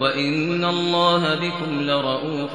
وإن الله بكم لرؤوف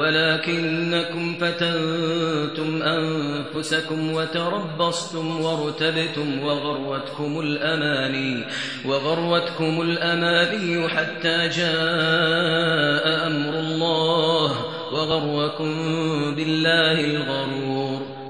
ولكنكم فتنتم أنفسكم وتربصتم وارتبتم وغروتكم الأماني وغروتكم الأماني حتى جاء أمر الله وغركم بالله الغرور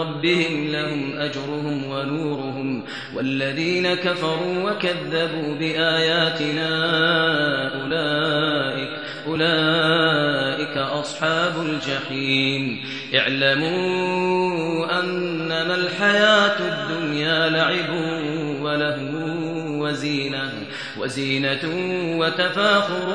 ربهم لهم أجرهم ونورهم والذين كفروا وكذبوا بآياتنا أولئك أولئك أصحاب الجحيم. اعلموا أنما الحياة الدنيا لعب وله وزينة وزينة وتفاخر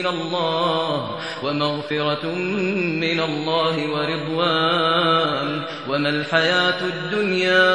الله ومغفرة من الله ورضوان وما الحياة الدنيا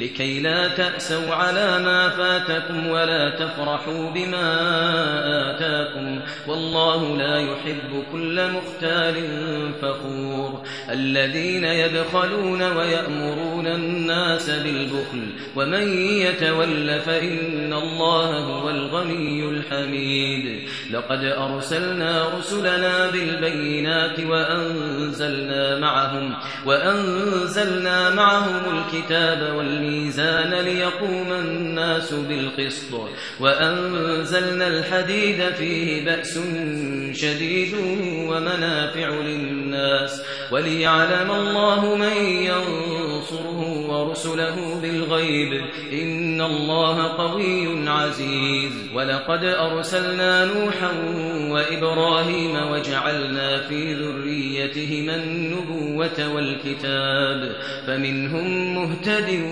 لكي لا تأسوا على ما فاتكم ولا تفرحوا بما آتاكم. والله لا يحب كل مختال فخور. الذين يبخلون ويأمرون الناس بالبخل ومن يتول فإن الله هو الغني الحميد. لقد أرسلنا رسلنا بالبينات وأنزلنا معهم وأنزلنا معهم الكتاب والميزان ليقوم الناس بالقسط. وأنزلنا الحديد فيه بأس شديد ومنافع للناس. وليعلم الله من ورسله بالغيب إن الله قوي عزيز ولقد أرسلنا نوحا وإبراهيم وجعلنا في ذريتهما النبوة والكتاب فمنهم مهتد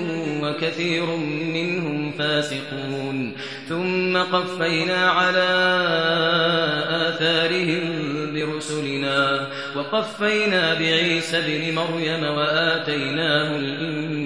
وكثير منهم فاسقون ثم قفينا على آثارهم برسلنا وقفينا بعيسى بن مريم وآتيناه الإنجيل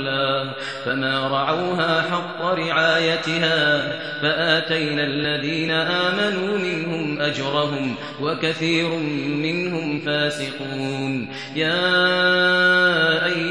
فما رعوها حق رعايتها فآتينا الذين آمنوا منهم أجرهم وكثير منهم فاسقون. يا أيها